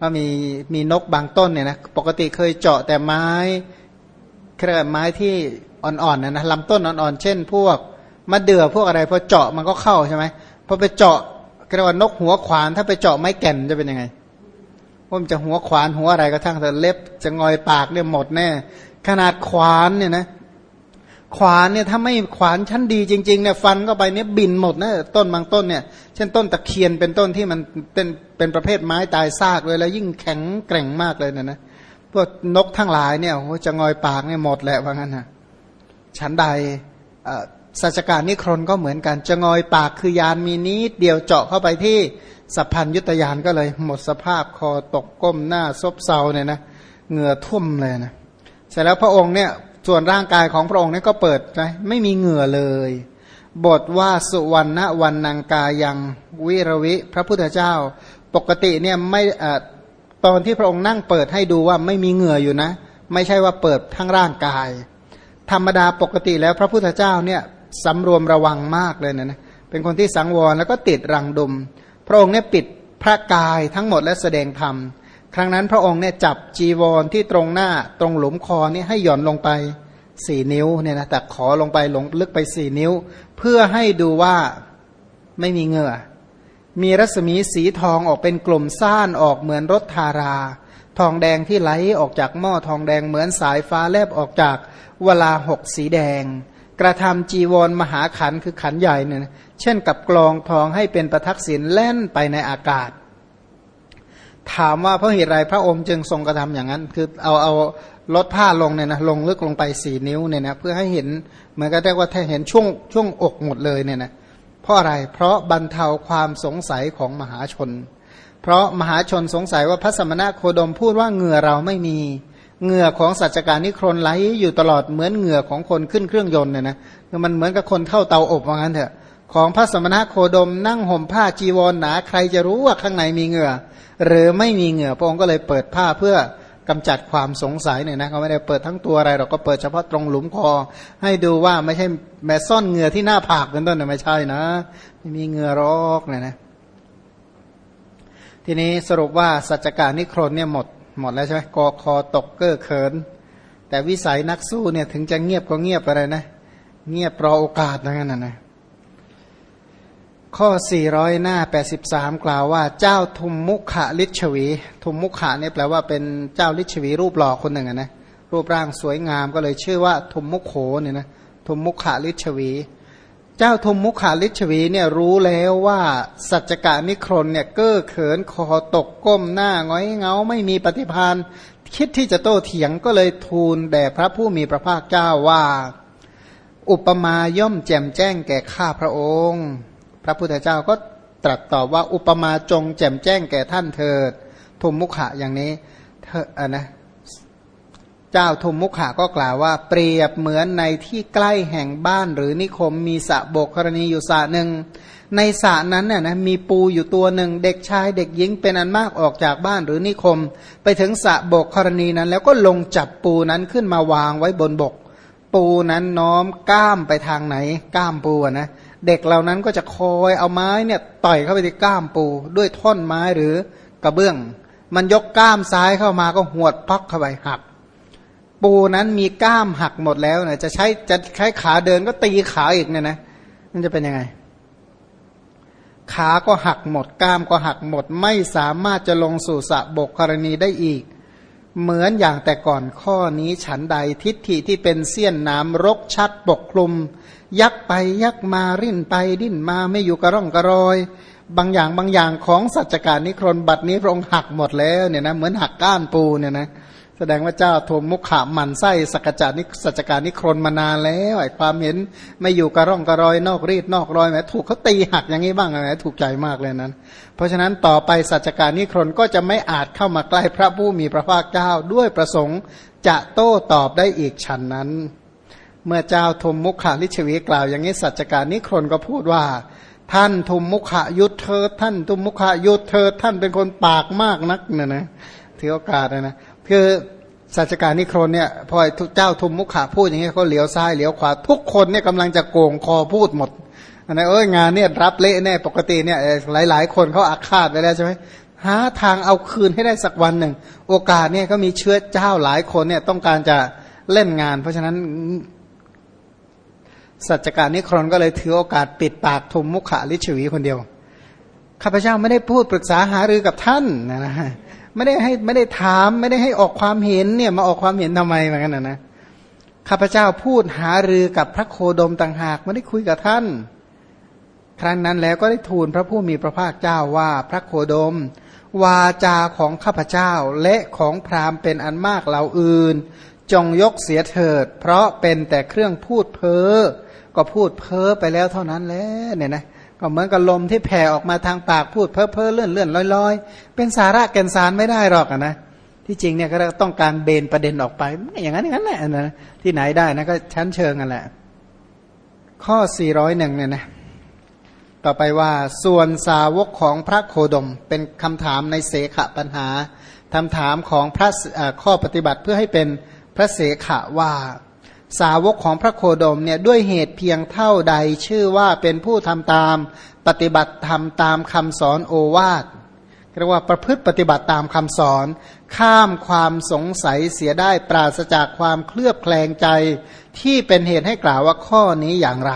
ก็มีมีนกบางต้นเนี่ยนะปกติเคยเจาะแต่ไม้เครือไม้ที่อ่อนๆนะนะลำต้นอ่อนๆเช่น พวกมะเดื่อพวกอะไรพอเจาะมันก็เข้าใช่ไหมพอไปเจาะเรียกว่านกหัวขวาน ถ้าไปเจาะไม้แก่นจะเป็นยังไงว่ามันจะหัวขวานหัวอะไรก็ทั้งแต่เล็บจะงอยปากเนี่ยหมดแน่ ขนาดขวานเนี่ยนะ ขวานเนี่ยถ้าไม่ขวานชั้นดีจริงๆเนี่ยฟันก็ไปเนี่ยบินหมดนะต้นบางต้นเนี่ยเช่นต้นตะเคียนเป็นต้นที่มันเป็นเป็นประเภทไม้ตายซากเลยแล้วยิ่งแข็งแกร่งมากเลยนะนะพวกนกทั้งหลายเนี่ยโอ้จะงอยปากเนี่ยหมดแหละว่างั้นนะชั้นใดสัจการนิครนก็เหมือนกันจะงอยปากคือยานมีนิดเดียวเจาะเข้าไปที่สัพพัญยุตยานก็เลย หมดสภาพคอตกก้มหน้าซบเซาเนี่ยนะเหงื่อท่วมเลยนะเสร็จแล้วพระองค์เนี่ย ส่วนร่างกายของพระองค์นี่ก็เปิดนะไม่มีเหงื่อเลย บทว่าสุวรรณวันนางกายังวิรวิ พระพุทธเจ้า ปกติเนี่ยไม่ตอนที่พระองค์นั่งเปิดให้ดูว่าไม่มีเหงื่ออยู่นะ ไม่ใช่ว่าเปิดทั้งร่างกาย ธรรมดาปกติแล้วพระพุทธเจ้าเนี่ยสำรวมระวังมากเลยนะนะเป็นคนที่สังวรแล้วก็ติดรังดุมพระองค์เนี่ยปิดพระกายทั้งหมดและแสดงธรรม ครั้งนั้นพระองค์เนี่ยจับจีวรที่ตรงหน้าตรงหลุมคอนี่ให้หย่อนลงไปสี่นิ้วเนี่ยนะแต่ขอลงไปลงลึกไปสี่นิ้ว เพื่อให้ดูว่าไม่มีเหงื่อ มีรัศมีสีทองออกเป็นกลุ่มซ่านออกเหมือนรถทารา ทองแดงที่ไหลออกจากหม้อทองแดงเหมือนสายฟ้าแลบออกจากเวลาหกสีแดง กระทำจีวรมหาขันคือขันใหญ่เนี่ยเช่นกับกลองทองให้เป็นประทักษิณแล่นไปในอากาศ ถามว่าเพราะเหตุไรพระองค์จึงทรงกระทำอย่างนั้น คือเอาเอาลดผ้าลงเนี่ยนะลงลึกลงไปสี่นิ้วเนี่ยนะเพื่อให้เห็นเหมือนกับเรียกว่าถ้าเห็นช่วงช่วงอกหมดเลยเนี่ยนะเพราะอะไรเพราะบรรเทาความสงสัยของมหาชน เพราะมหาชนสงสัยว่าพระสมณะโคดมพูดว่าเหงื่อเราไม่มีเหงื่อของสัจการนิครนไหลอยู่ตลอดเหมือนเหงื่อของคนขึ้นเครื่องยนต์เนี่ยนะมันเหมือนกับคนเข้าเตาอบว่างั้นเถอะ ของพระสมณะโคดมนั่งห่มผ้าจีวรหนาใครจะรู้ว่าข้างในมีเหงื่อ หรือไม่มีเหงื่อ พระองค์ก็เลยเปิดผ้าเพื่อกำจัดความสงสัยเนี่ยนะเขาไม่ได้เปิดทั้งตัวอะไรเราก็เปิดเฉพาะตรงหลุมคอ ให้ดูว่าไม่ใช่แม่ซ่อนเหงื่อที่หน้าผากเป็นต้นนะไม่ใช่นะไม่มีเหงื่อรอกเนี่ยนะทีนี้สรุปว่าสัจการนิครนเนี่ยหมดหมดแล้วใช่ไหมกอคอตกเก้อเขิน แต่วิสัยนักสู้เนี่ยถึงจะเงียบก็เงียบอะไรนะ เงียบรอโอกาสนั่นนะนะ ข้อ 400 หน้า 83 กล่าวว่าเจ้าทุมมุขะลิชวี ทุมมุขะเนี่ยแปลว่าเป็นเจ้าลิชวีรูปหล่อคนหนึ่งนะรูปร่างสวยงามก็เลยชื่อว่าทุมมุขโขเนี่ยนะทุมมุขะลิชวี เจ้าทุมมุขาลิชวีเนี่ยรู้แล้วว่าสัจกะนิครนเนี่ยเก้อเขินคอตกก้มหน้าง้อยเงาไม่มีปฏิพานคิดที่จะโต้เถียงก็เลยทูลแด่พระผู้มีพระภาคเจ้าว่า อุปมาย่อมแจ่มแจ้งแก่ข้าพระองค์ พระพุทธเจ้าก็ตรัสตอบว่าอุปมาจงแจ่มแจ้งแก่ท่านเถิดทุมมุขะอย่างนี้เธออะนะเจ้าทุมมุขะก็กล่าวว่า เปรียบเหมือนในที่ใกล้แห่งบ้านหรือนิคมมีสระโบกกรณีอยู่สระหนึ่ง ในสระนั้นน่ยนะมีปูอยู่ตัวหนึ่ง เด็กชายเด็กหญิงเป็นอันมากออกจากบ้านหรือนิคม ไปถึงสระโบกกรณีนั้น แล้วก็ลงจับปูนั้นขึ้นมาวางไว้บนบก ปูนั้นน้อมก้ามไปทางไหน ก้ามปูนะ เด็กเหล่านั้นก็จะคอยเอาไม้เนี่ยต่อยเข้าไปที่ก้ามปู ด้วยท่อนไม้หรือกระเบื้อง มันยกก้ามซ้ายเข้ามาก็หวดพักเข้าไปหัก ปูนั้นมีก้ามหักหมดแล้วเนี่ยจะใช้จะใช้ขาเดินก็ตีขาอีกเนี่ยนะมันจะเป็นยังไง ขาก็หักหมดก้ามก็หักหมด ไม่สามารถจะลงสู่สะบกกรณีได้อีก เหมือนอย่างแต่ก่อนข้อนี้ฉันใดทิฏฐิที่เป็นเสี้ยนน้ำรกชัดปกคลุม ยักไปยักมาริ้นไปดิ้นมาไม่อยู่กระร่องกระรอย บางอย่างบางอย่างของสัจการนิครนบัดนี้พระองค์หักหมดแล้วเนี่ยนะเหมือนหักก้านปูเนี่ยนะแสดงว่าเจ้าทมมุขะมันไส้สกจานิสัจการนิครนมานานแล้วไอ้ความเห็นไม่อยู่กระร่องกระรอยนอกรีดนอกรอยแหมถูกเขาตีหักอย่างนี้บ้างอะไรถูกใจมากเลยนั้น เพราะฉะนั้นต่อไปสัจการนิครนก็จะไม่อาจเข้ามาใกล้พระผู้มีพระภาคเจ้าด้วยประสงค์จะโต้ตอบได้อีกฉันนั้น เมื่อเจ้าทุมมุขาลิชวีกล่าวอย่างนี้สัจจการนิครนก็พูดว่า ท่านทุมมุขยุทธเธอท่านทุมมุขยุทธเธอท่านเป็นคนปากมากนักเนี่ยนะถือโอกาสนะนะคือสัจจการนิครนเนี่ยพอเจ้าทุมมุขาพูดอย่างนี้เขาเหลียวซ้ายเหลียวขวาทุกคนเนี่ยกำลังจะโกงคอพูดหมดนะเอ้ยงานเนี่ยรับเละแน่ปกติเนี่ยหลาย ๆ คนเขาอาฆาตไปแล้วใช่ไหมหาทางเอาคืนให้ได้สักวันหนึ่ง โอกาสเนี่ยก็มีเชื้อเจ้าหลายคนเนี่ยต้องการจะเล่นงาน เพราะฉะนั้น สัจการนิครนก็เลยถือโอกาสปิดปากทุมมุขะลิชวีคนเดียวข้าพเจ้าไม่ได้พูดปรึกษาหารือกับท่านนะนะไม่ได้ให้ไม่ได้ถามไม่ได้ให้ออกความเห็นเนี่ยมาออกความเห็นทำไมเหมือนกันนะนะข้าพเจ้าพูดหารือกับพระโคดมต่างหากไม่ได้คุยกับท่าน ครั้งนั้นแล้วก็ได้ทูลพระผู้มีพระภาคเจ้าว่าพระโคดม วาจาของข้าพเจ้าและของพราหมณ์เป็นอันมากเหล่าอื่น จงยกเสียเถิด เพราะเป็นแต่เครื่องพูดเพ้อ ก็พูดเพ้อไปแล้วเท่านั้นแหละเนี่ยนะก็เหมือนกับลมที่แผ่ออกมาทางปากพูดเพ้อเพ้อเลื่อนเลื่อนลอยลอยเป็นสาระแก่นสารไม่ได้หรอกนะที่จริงเนี่ยก็ต้องการเบนประเด็นออกไป อย่างนั้นอย่างนั้นแหละนะที่ไหนได้นะก็ชั้นเชิงกันแหละ ข้อ 401เนี่ยนะต่อไปว่าส่วนสาวกของพระโคดมเป็นคำถามในเสขะปัญหาคำถามของพระข้อปฏิบัติเพื่อให้เป็นพระเสขะว่า สาวกของพระโคดมเนี่ยด้วยเหตุเพียงเท่าใดชื่อว่าเป็นผู้ทำตามปฏิบัติธรรมตามคำสอนโอวาทเรียกว่าประพฤติปฏิบัติตามคำสอน ข้ามความสงสัยเสียได้ปราศจากความเคลือบแคลงใจที่เป็นเหตุให้กล่าวว่าข้อนี้อย่างไร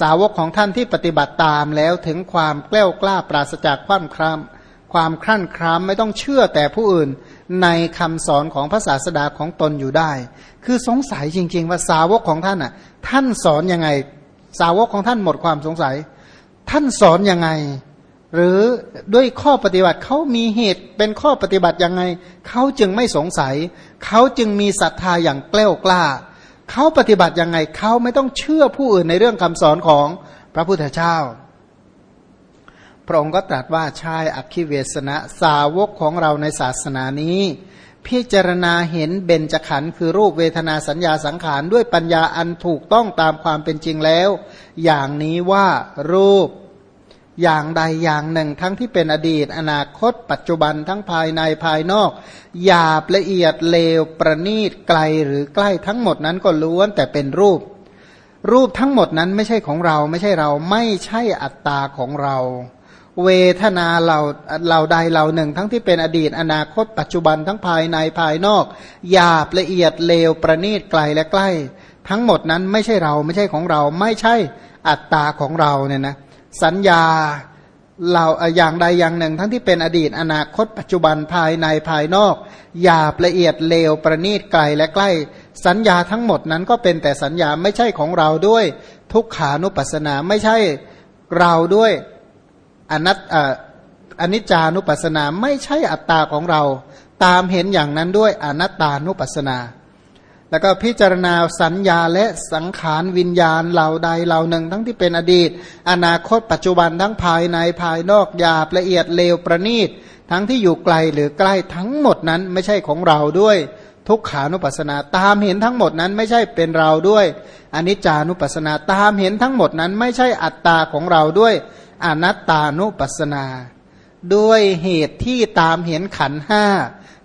สาวกของท่านที่ปฏิบัติตามแล้วถึงความแกล้วกล้าปราศจากความครามความครั่นครามไม่ต้องเชื่อแต่ผู้อื่น ในคำสอนของพระศาสดาของตนอยู่ได้ คือสงสัยจริง ๆ ว่าสาวกของท่านอะ ท่านสอนยังไง สาวกของท่านหมดความสงสัย ท่านสอนยังไง หรือด้วยข้อปฏิบัติเขามีเหตุเป็นข้อปฏิบัติยังไงเขาจึงไม่สงสัยเขาจึงมีศรัทธาอย่างแกล้วกล้าเขาปฏิบัติยังไงเขาไม่ต้องเชื่อผู้อื่นในเรื่องคำสอนของพระพุทธเจ้า พระองค์ก็ตรัสว่าชายอักขิเวสนะสาวกของเราในศาสนานี้ พิจารณาเห็นเบญจขันธ์คือรูปเวทนาสัญญาสังขารด้วยปัญญาอันถูกต้องตามความเป็นจริงแล้ว อย่างนี้ว่ารูปอย่างใดอย่างหนึ่ง ทั้งที่เป็นอดีต อนาคต ปัจจุบันทั้งภายในภายนอกหยาบละเอียดเลวประณีตไกลหรือใกล้ทั้งหมดนั้นก็ล้วนแต่เป็นรูป รูปทั้งหมดนั้นไม่ใช่ของเราไม่ใช่เราไม่ใช่อัตตาของเรา เวทนาเหล่าเหล่าใดเหล่าหนึ่ง ทั้งที่เป็นอดีตอนาคต ปัจจุบันทั้งภายในภายนอกหยาบละเอียดเลวประณีตไกลและใกล้ ทั้งหมดนั้นไม่ใช่เราไม่ใช่ของเรา ไม่ใช่อัตตาของเราเนี่ยนะสัญญาเราอย่างใดอย่างหนึ่ง ทั้งที่เป็นอดีตอนาคต ปัจจุบันภายในภายนอกหยาบละเอียดเลวประณีตไกลและใกล้ สัญญาทั้งหมดนั้นก็เป็นแต่สัญญาไม่ใช่ของเราด้วย ทุกขานุปัสสนาไม่ใช่เราด้วย อนัตอนิจจานุปัสสนาไม่ใช่อัตตาของเรา ตามเห็นอย่างนั้นด้วยอนัตตานุปัสสนา แล้วก็พิจารณาสัญญาและสังขารวิญญาณเหล่าใดเหล่าหนึ่ง ทั้งที่เป็นอดีต อนาคตปัจจุบันทั้งภายในภายนอกหยาบละเอียดเลวประณีต ทั้งที่อยู่ไกลหรือใกล้ทั้งหมดนั้นไม่ใช่ของเราด้วยทุกขานุปัสสนาตามเห็นทั้งหมดนั้นไม่ใช่เป็นเราด้วยอนิจจานุปัสสนาตามเห็นทั้งหมดนั้นไม่ใช่อัตตาของเราด้วย อนัตตานุปัสนา ด้วยเหตุที่ตามเห็นขันห้า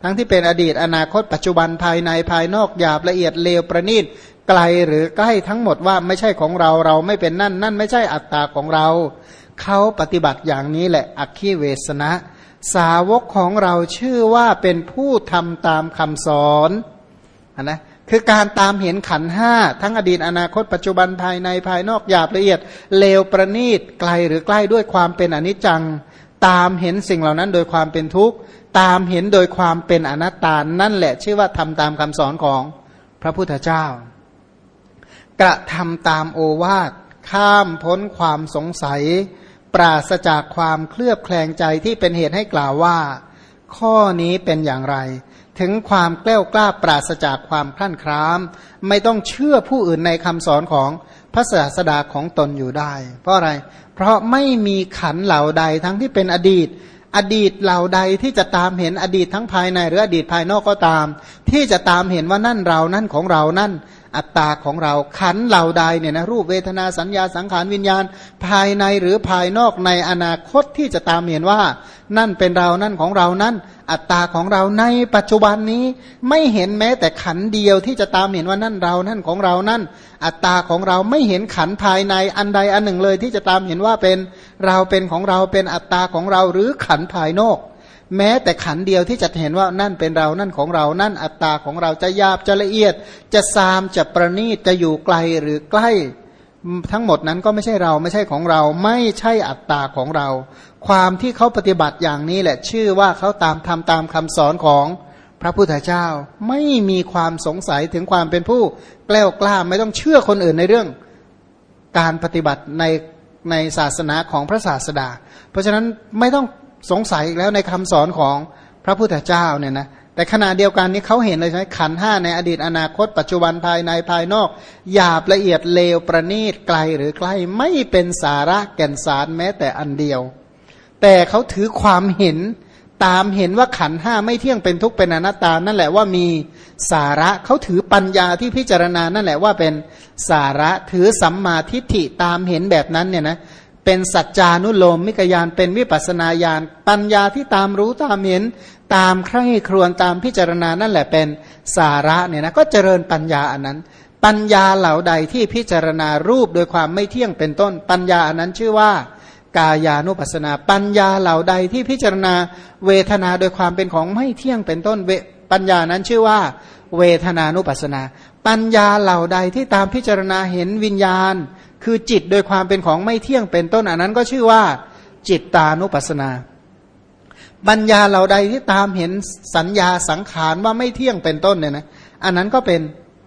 ทั้งที่เป็นอดีตอนาคตปัจจุบันภายในภายนอกหยาบละเอียดเลวประณีตไกลหรือใกล้ทั้งหมดว่าไม่ใช่ของเราเราไม่เป็นนั่น นั่นไม่ใช่อัตตาของเรา เขาปฏิบัติอย่างนี้แหละอักขีเวสนะ สาวกของเราชื่อว่าเป็นผู้ทำตามคำสอนนะ คือการตามเห็นขันห้าทั้งอดีตอนาคตปัจจุบันภายในภายนอกหยาบละเอียด เลวประณีตไกลหรือใกล้ด้วยความเป็นอนิจจัง ตามเห็นสิ่งเหล่านั้นโดยความเป็นทุกข์ ตามเห็นโดยความเป็นอนัตตานั่นแหละชื่อว่าทำตามคำสอนของพระพุทธเจ้า กระทำตามโอวาทข้ามพ้นความสงสัย ปราศจากความเคลือบแคลงใจที่เป็นเหตุให้กล่าวว่า ข้อนี้เป็นอย่างไร ถึงความแกล้วกล้าปราศจากความคลั่นคล้าม ไม่ต้องเชื่อผู้อื่นในคำสอนของพระศาสดาของตนอยู่ได้ เพราะอะไร เพราะไม่มีขันเหล่าใดทั้งที่เป็นอดีต อดีตเหล่าใดที่จะตามเห็นอดีตทั้งภายใน หรืออดีตภายนอกก็ตาม ที่จะตามเห็นว่านั่นเรานั่นของเรานั่น อัตตาของเราขันเหล่าใดเนี่ยนะรูปเวทนาสัญญาสังขารวิญญาณ ภายในหรือภายนอกในอนาคตที่จะตามเห็นว่า นั่นเป็นเรานั่นของเรานั่น อัตตาของเราในปัจจุบันนี้ไม่เห็นแม้แต่ขันเดียวที่จะตามเห็นว่านั่นเรานั่นของเรานั่น อัตตาของเราไม่เห็นขันภายในอันใดอันหนึ่งเลย ที่จะตามเห็นว่าเป็นเราเป็นของเราเป็นอัตตาของเราหรือขันภายนอก แม้แต่ขันเดียวที่จะเห็นว่านั่นเป็นเรานั่นของเรานั่นอัตตาของเราจะยาบจะละเอียด จะซามจะประณีตจะอยู่ไกลหรือใกล้ ทั้งหมดนั้นก็ไม่ใช่เราไม่ใช่ของเรา ไม่ใช่อัตตาของเรา ความที่เขาปฏิบัติอย่างนี้แหละ ชื่อว่าเขาตามทำตามคำสอนของพระพุทธเจ้า ไม่มีความสงสัยถึงความเป็นผู้แกล้วกล้าไม่ต้องเชื่อคนอื่นในเรื่อง การปฏิบัติในในศาสนาของพระศาสดา เพราะฉะนั้นไม่ต้อง สงสัยอีกแล้วในคำสอนของพระพุทธเจ้าเนี่ยนะแต่ขณะเดียวกันนี้เขาเห็นเลยใช่ไหมขันห้าในอดีตอนาคต ปัจจุบันภายในภายนอกหยาบละเอียดเลวประณีตไกลหรือใกล้ไม่เป็นสาระแก่นสารแม้แต่อันเดียว แต่เขาถือความเห็นตามเห็นว่าขันห้าไม่เที่ยงเป็นทุกข์เป็นอนัตตา นั่นแหละว่ามีสาระเขาถือปัญญาที่พิจารณานั่นแหละว่าเป็นสาระถือสัมมาทิฏฐิตามเห็นแบบนั้นเนี่ยนะเเป็นสัจจานุโลมมิกยานเป็นวิปัสนาญาณปัญญาที่ตามรู้ตามเห็น ตามใคร่ครวญตามพิจารณานั่นแหละเป็นสาระเนี่ยนะก็เจริญปัญญาอันนั้น ปัญญาเหล่าใดที่พิจารณารูปโดยความไม่เที่ยงเป็นต้น ปัญญาอันนั้นชื่อว่ากายานุปัสนา ปัญญาเหล่าใดที่พิจารณาเวทนาโดยความเป็นของไม่เที่ยงเป็นต้นปัญญานั้นชื่อว่า เวทนานุปัสนา ปัญญาเหล่าใดที่ตามพิจารณาเห็นวิญญาณ คือจิตโดยความเป็นของไม่เที่ยงเป็นต้นอันนั้นก็ชื่อว่า จิตตานุปัสนาปัญญาเหล่าใดที่ตามเห็นสัญญาสังขารว่าไม่เที่ยงเป็นต้นเนี่ยนะอันนั้นก็เป็น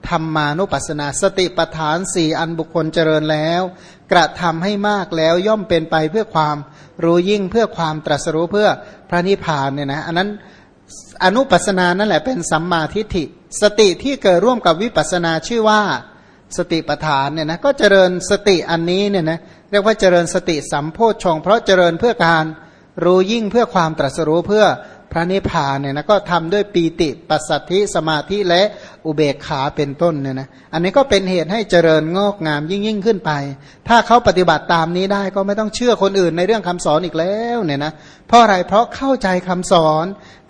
ธรรมานุปัสนา สติปัฏฐานสี่อันบุคคลเจริญแล้ว กระทำให้มากแล้วย่อมเป็นไปเพื่อความรู้ยิ่งเพื่อความตรัสรู้เพื่อพระนิพพานเนี่ยนะอันนั้นอนุปัสนานั่นแหละเป็นสัมมาทิฏฐิ สติที่เกิดร่วมกับวิปัสนาชื่อว่า สติปัฏฐานเนี่ยนะก็เจริญสติอันนี้เนี่ยนะเรียกว่าเจริญสติสัมโพชฌงเพราะเจริญเพื่อการรู้ยิ่งเพื่อความตรัสรู้เพื่อพระนิพพานเนี่ยนะก็ทำด้วยปีติปัสสัทธิสมาธิและอุเบกขาเป็นต้นเนี่ยนะอันนี้ก็เป็นเหตุให้เจริญงอกงามยิ่งยิ่งขึ้นไป ถ้าเขาปฏิบัติตามนี้ได้ก็ไม่ต้องเชื่อคนอื่นในเรื่องคำสอนอีกแล้วเนี่ยนะเพราะอะไรเพราะเข้าใจคำสอน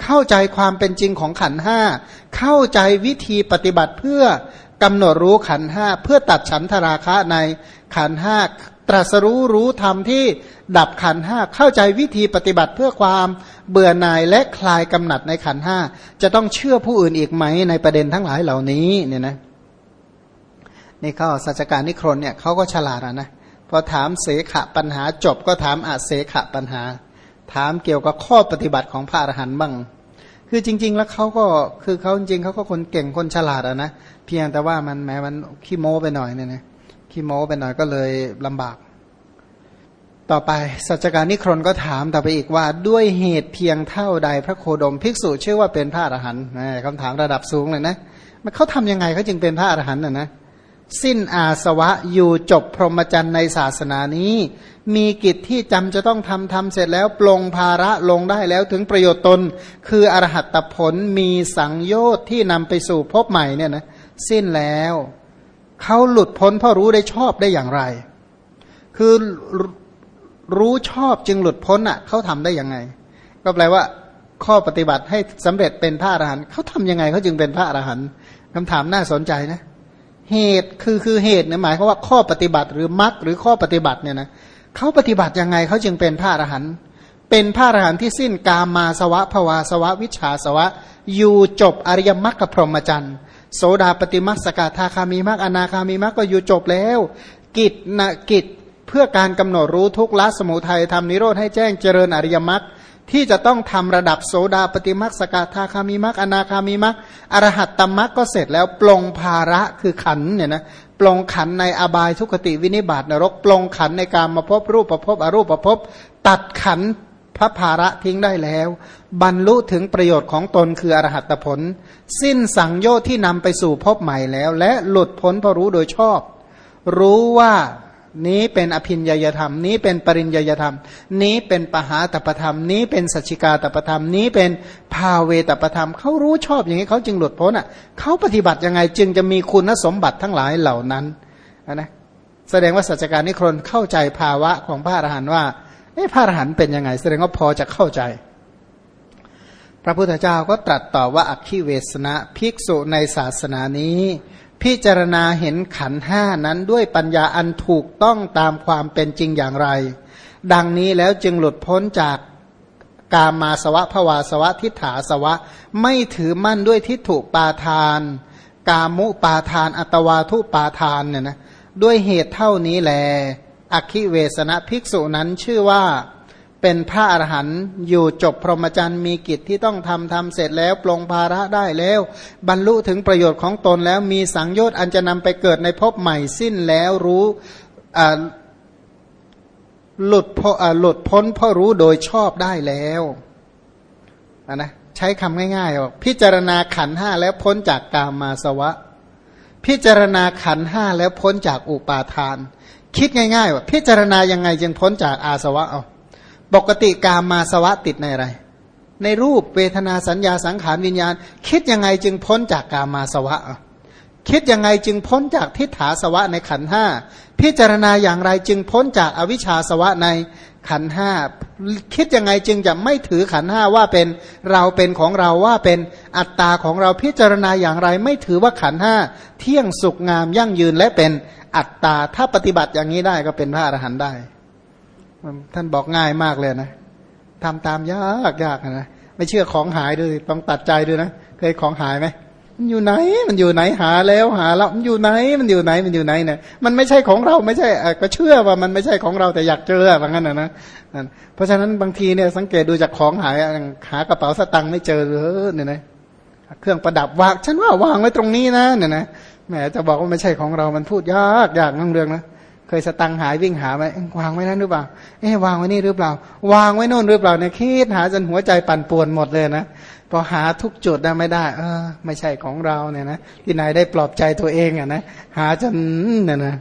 เข้าใจความเป็นจริงของขันห้าเข้าใจวิธีปฏิบัติเพื่อ กำหนดรู้ขันห้าเพื่อตัดฉันทราคะในขันห้าตรัสรู้รู้ธรรมที่ดับขันห้าเข้าใจวิธีปฏิบัติเพื่อความเบื่อหน่ายและคลายกำหนัดในขันห้าจะต้องเชื่อผู้อื่นอีกไหมในประเด็นทั้งหลายเหล่านี้เนี่ยนะนี่เขาสัจการนิครนเนี่ยเขาก็ฉลาดนะพอถามเสขะปัญหาจบก็ถามอาเสขะปัญหา ถามเกี่ยวกับข้อปฏิบัติของพระอรหันต์บ้าง คือจริง ๆ แล้วเขาก็คือเขาจริงๆเขาก็คนเก่งคนฉลาดอะนะเพียงแต่ว่ามันแม้มันขี้โม้ไปหน่อยเนี่ยนะขี้โม้ไปหน่อยก็เลยลำบาก ต่อไปสัจการนิครนก็ถามต่อไปอีกว่าด้วยเหตุเพียงเท่าใดพระโคดมภิกษุเชื่อว่าเป็นพระอรหันต์คำถามระดับสูงเลยนะมันเขาทำยังไงเขาจึงเป็นพระอรหันต์น่ะนะสิ้นอาสวะอยู่จบพรหมจรรย์ในศาสนานี้ มีกิจที่จำจะต้องทำทำเสร็จแล้วปลงภาระลงได้แล้วถึงประโยชน์ตน คืออรหัตผลมีสังโยชน์ที่นำไปสู่พบใหม่เนี่ยนะสิ้นแล้วเขาหลุดพ้นเพราะรู้ได้ชอบได้อย่างไร คือรู้ชอบจึงหลุดพ้นอะเขาทำได้ยังไง ก็แปลว่า ข้อปฏิบัติให้สำเร็จเป็นพระอรหันต์เขาทำยังไงเขาจึงเป็นพระอรหันต์คำถามน่าสนใจนะ เหตุคือคือเหตุเนี่ยหมายความว่าข้อปฏิบัติหรือมรรคหรือข้อปฏิบัติเนี่ยนะ เขาปฏิบัติยังไงเขาจึงเป็นพระอรหันต์เป็นพระอรหันต์ที่สิ้นกามาสวะภวาสวะ วิชาสวะ อยู่จบอริยมรรคพรหมจรรย์โสดาปฏิมักสกทาคามีมรรคอนาคามีมรรคก็อยู่จบแล้ว กิจนะกิจเพื่อการกำหนดรู้ทุกละสมุทัยทำนิโรธให้แจ้งเจริญอริยมรรคที่จะต้องทำระดับโสดาปฏิมักสกทาคามีมักอนาคามีมักอรหัตตมักก็เสร็จแล้วปลงภาระคือขันเนี่ยนะ ปลงขันในอบายทุกติวินิบาตนรก ปลงขันในการมาพบรูปประพบอรูปประพบตัดขันพระภาระทิ้งได้แล้ว บรรลุถึงประโยชน์ของตนคืออรหัตผล สิ้นสังโยชน์ที่นำไปสู่พบใหม่แล้ว และหลุดพ้นเพราะรู้โดยชอบ รู้ว่า นี้เป็นอภินยยธรรม นี้เป็นปริญญยธรรม นี้เป็นปหาตปธรรม นี้เป็นสัจจิกาตปธรรม นี้เป็นภาเวตปธรรมเขารู้ชอบอย่างนี้เขาจึงหลุดพ้นอะเขาปฏิบัติยังไงจึงจะมีคุณสมบัติทั้งหลายเหล่านั้นนะแสดงว่าสัจจการนิครนเข้าใจภาวะของพระอรหันต์ว่าเอ๊ะพระอรหันต์เป็นยังไง แสดงว่าพอจะเข้าใจ พระพุทธเจ้าก็ตรัสต่อว่าอักขิเวสนะภิกษุในศาสนานี้ พิจารณาเห็นขันห้านั้นด้วยปัญญาอันถูกต้องตามความเป็นจริงอย่างไร ดังนี้แล้วจึงหลุดพ้นจากกามาสวะภวาสวะทิฏฐาสวะ ไม่ถือมั่นด้วยทิฏฐุปาทาน กามุปาทาน อัตวาทุปาทานเนี่ยนะด้วยเหตุเท่านี้แล อคิเวสนะภิกษุนั้นชื่อว่า เป็นพระอรหันต์อยู่จบพรหมจรรย์มีกิจที่ต้องทำทำเสร็จแล้ว ปลงภาระได้แล้ว บรรลุถึงประโยชน์ของตนแล้วมีสังโยชน์อันจะนำไปเกิดในภพใหม่สิ้นแล้วรู้หลุดพหลุดพ้นเพราะรู้โดยชอบได้แล้วนะใช้คำง่ายๆว่าพิจารณาขันห้าแล้วพ้นจากกามาสวะ พิจารณาขันห้าแล้วพ้นจากอุปาทาน คิดง่ายๆว่าพิจารณายังไงจึงพ้นจากอาสวะเอา ปกติกามาสวะติดในอะไร ในรูปเวทนาสัญญาสังขารวิญญาณ คิดยังไงจึงพ้นจากกามาสวะคิดยังไงจึงพ้นจากทิฏฐาสวะในขันห้าพิจารณาอย่างไรจึงพ้นจากอวิชชาสวะในขันห้าคิดยังไงจึงจะไม่ถือขันห้าว่าเป็นเราเป็นของเราว่าเป็นอัตตาของเราพิจารณาอย่างไร ไม่ถือว่าขันห้าเที่ยงสุขงามยั่งยืนและเป็นอัตตาถ้าปฏิบัติอย่างนี้ได้ก็เป็นพระอรหันต์ได้ ท่านบอกง่ายมากเลยนะทำตามยากยากนะไม่เชื่อของหายด้วยต้องตัดใจด้วยนะเคยของหายไหมมันอยู่ไหน มันอยู่ไหนหาแล้วหาแล้วมันอยู่ไหน มันอยู่ไหนมันอยู่ไหนเนี่ยมันไม่ใช่ของเราไม่ใช่ก็เชื่อว่ามันไม่ใช่ของเราแต่อยากเจอว่างั้นนะนะเพราะฉะนั้นบางทีเนี่ยสังเกตดูจากของหายหากระเป๋าสตังค์ไม่เจอเลยเนี่ยนะเครื่องประดับวางฉันว่าวางไว้ตรงนี้นะเนี่ยนะแหมจะบอกว่าไม่ใช่ของเรามันพูดยากยากนั่งเรื่องนะ เคยสตังหายวิ่งหาไหมวางไว้นั่นหรือเปล่าเอ๊วางไว้นี่หรือเปล่า วางไว้นู่นหรือเปล่าเนี่ยคิดหาจนหัวใจปั่นป่วนหมดเลยนะพอหาทุกจุดได้ไม่ได้ เออ ไม่ใช่ของเราเนี่ยนะที่ไหนได้ปลอบใจตัวเองอะนะหาจนเนี่ยนะ